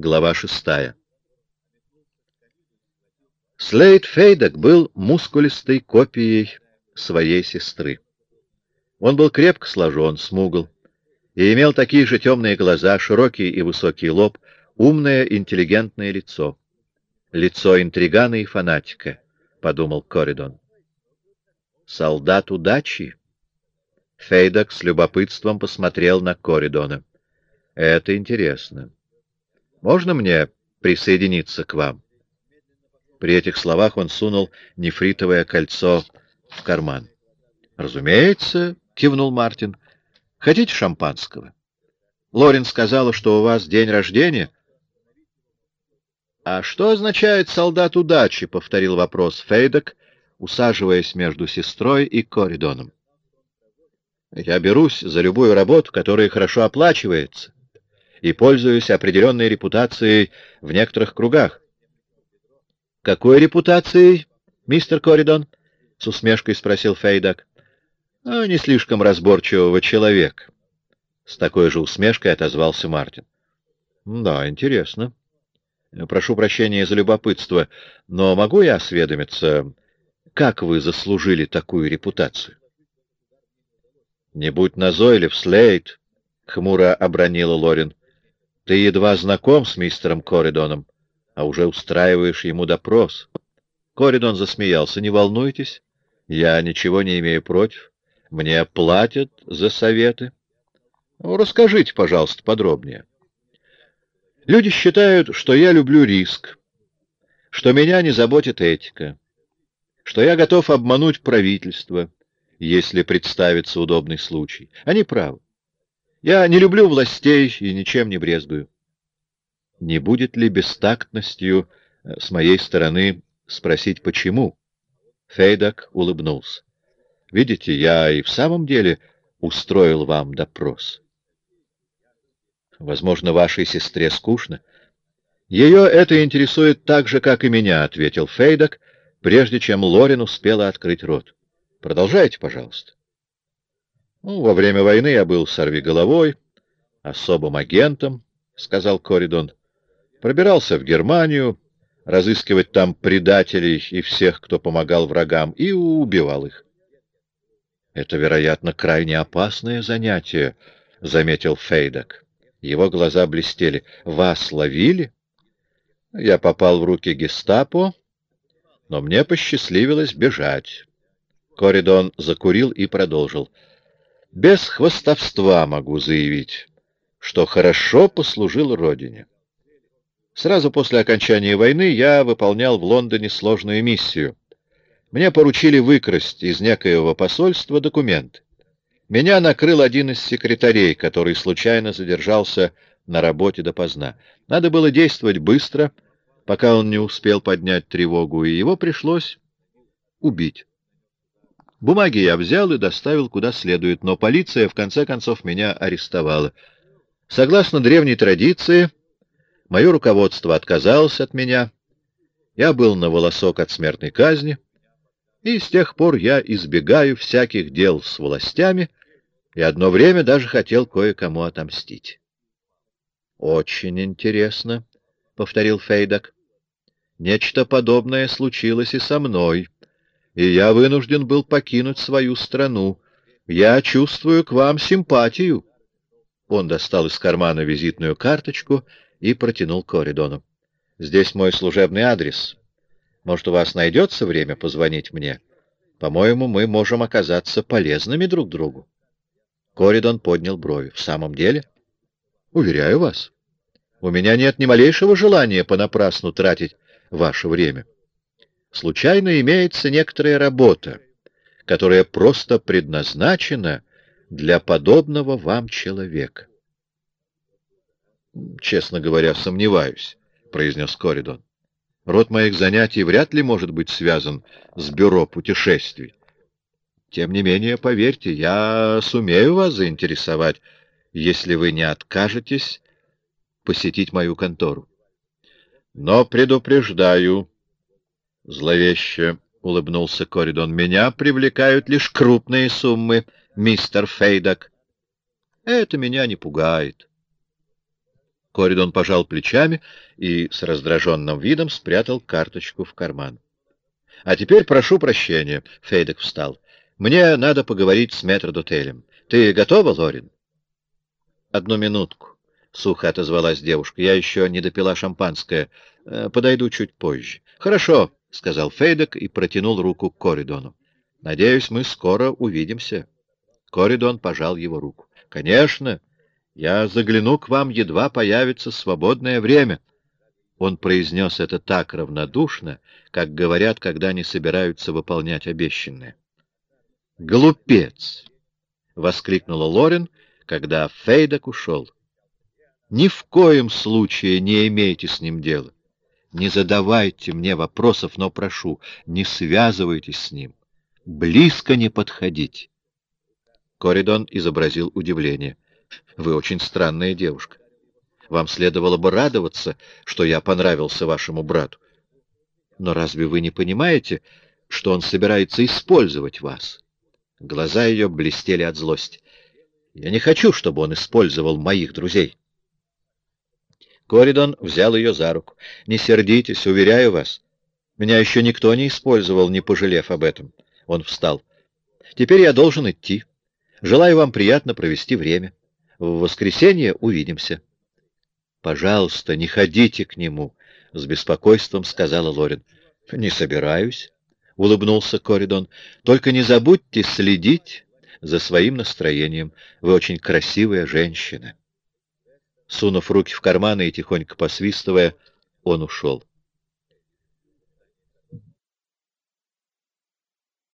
Глава шестая. Слейд Фейдок был мускулистой копией своей сестры. Он был крепко сложен, смугл, и имел такие же темные глаза, широкий и высокий лоб, умное интеллигентное лицо. Лицо интригана и фанатика, — подумал Коридон. Солдат удачи? Фейдок с любопытством посмотрел на Коридона. Это интересно. Можно мне присоединиться к вам? При этих словах он сунул нефритовое кольцо в карман. «Разумеется», — кивнул Мартин. «Хотите шампанского?» Лорен сказала, что у вас день рождения. «А что означает солдат удачи?» — повторил вопрос Фейдок, усаживаясь между сестрой и Коридоном. «Я берусь за любую работу, которая хорошо оплачивается, и пользуюсь определенной репутацией в некоторых кругах. — Какой репутацией, мистер Коридон? — с усмешкой спросил Фейдак. — а, Не слишком разборчивого человека. С такой же усмешкой отозвался Мартин. — Да, интересно. Прошу прощения за любопытство, но могу я осведомиться, как вы заслужили такую репутацию? — Не будь назойлив, Слейд, — хмуро обронила Лорин. — Ты едва знаком с мистером Коридоном а уже устраиваешь ему допрос. Коридон засмеялся. Не волнуйтесь, я ничего не имею против. Мне платят за советы. Ну, расскажите, пожалуйста, подробнее. Люди считают, что я люблю риск, что меня не заботит этика, что я готов обмануть правительство, если представится удобный случай. Они правы. Я не люблю властей и ничем не брезгую не будет ли бестактностью э, с моей стороны спросить, почему? Фейдак улыбнулся. Видите, я и в самом деле устроил вам допрос. Возможно, вашей сестре скучно. Ее это интересует так же, как и меня, — ответил Фейдак, прежде чем Лорин успела открыть рот. Продолжайте, пожалуйста. Ну, во время войны я был сорвиголовой, особым агентом, — сказал Коридон. Пробирался в Германию, разыскивать там предателей и всех, кто помогал врагам, и убивал их. «Это, вероятно, крайне опасное занятие», — заметил Фейдак. Его глаза блестели. «Вас ловили?» «Я попал в руки гестапо, но мне посчастливилось бежать». Коридон закурил и продолжил. «Без хвостовства могу заявить, что хорошо послужил Родине». Сразу после окончания войны я выполнял в Лондоне сложную миссию. Мне поручили выкрасть из некоего посольства документ. Меня накрыл один из секретарей, который случайно задержался на работе допоздна. Надо было действовать быстро, пока он не успел поднять тревогу, и его пришлось убить. Бумаги я взял и доставил куда следует, но полиция в конце концов меня арестовала. Согласно древней традиции, Мое руководство отказалось от меня. Я был на волосок от смертной казни, и с тех пор я избегаю всяких дел с властями и одно время даже хотел кое-кому отомстить. — Очень интересно, — повторил Фейдак. — Нечто подобное случилось и со мной, и я вынужден был покинуть свою страну. Я чувствую к вам симпатию. Он достал из кармана визитную карточку и протянул Коридону. «Здесь мой служебный адрес. Может, у вас найдется время позвонить мне? По-моему, мы можем оказаться полезными друг другу». Коридон поднял брови. «В самом деле?» «Уверяю вас, у меня нет ни малейшего желания понапрасну тратить ваше время. Случайно имеется некоторая работа, которая просто предназначена для подобного вам человека. — Честно говоря, сомневаюсь, — произнес Коридон. — Род моих занятий вряд ли может быть связан с бюро путешествий. Тем не менее, поверьте, я сумею вас заинтересовать, если вы не откажетесь посетить мою контору. Но предупреждаю, — зловеще улыбнулся Коридон, — меня привлекают лишь крупные суммы, мистер Фейдак. Это меня не пугает. Коридон пожал плечами и с раздраженным видом спрятал карточку в карман. — А теперь прошу прощения, — Фейдек встал. — Мне надо поговорить с метрдотелем. Ты готова, Лорин? — Одну минутку, — сухо отозвалась девушка. — Я еще не допила шампанское. Э, подойду чуть позже. — Хорошо, — сказал Фейдек и протянул руку к Коридону. — Надеюсь, мы скоро увидимся. Коридон пожал его руку. — Конечно. Я загляну к вам, едва появится свободное время. Он произнес это так равнодушно, как говорят, когда не собираются выполнять обещанное. «Глупец!» — воскликнула Лорен, когда Фейдок ушел. «Ни в коем случае не имейте с ним дела. Не задавайте мне вопросов, но прошу, не связывайтесь с ним. Близко не подходите». Коридон изобразил удивление. Вы очень странная девушка. Вам следовало бы радоваться, что я понравился вашему брату. Но разве вы не понимаете, что он собирается использовать вас? Глаза ее блестели от злости. Я не хочу, чтобы он использовал моих друзей. Коридон взял ее за руку. «Не сердитесь, уверяю вас. Меня еще никто не использовал, не пожалев об этом». Он встал. «Теперь я должен идти. Желаю вам приятно провести время. В воскресенье увидимся. — Пожалуйста, не ходите к нему, — с беспокойством сказала Лорин. — Не собираюсь, — улыбнулся Коридон. — Только не забудьте следить за своим настроением. Вы очень красивая женщина. Сунув руки в карманы и тихонько посвистывая, он ушел.